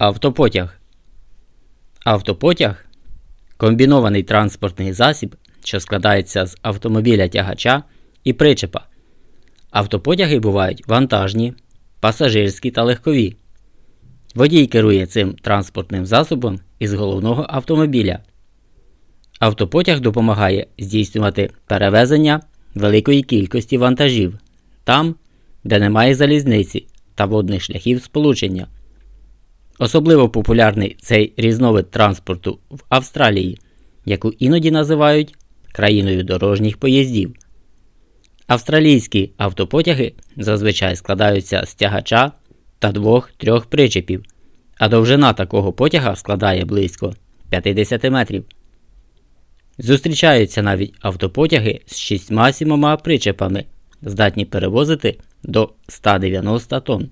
Автопотяг. Автопотяг комбінований транспортний засіб, що складається з автомобіля тягача і причепа. Автопотяги бувають вантажні, пасажирські та легкові. Водій керує цим транспортним засобом із головного автомобіля. Автопотяг допомагає здійснювати перевезення великої кількості вантажів там, де немає залізниці та водних шляхів сполучення. Особливо популярний цей різновид транспорту в Австралії, яку іноді називають країною дорожніх поїздів. Австралійські автопотяги зазвичай складаються з тягача та двох-трьох причепів, а довжина такого потяга складає близько 50 метрів. Зустрічаються навіть автопотяги з 6-7 причепами, здатні перевозити до 190 тонн.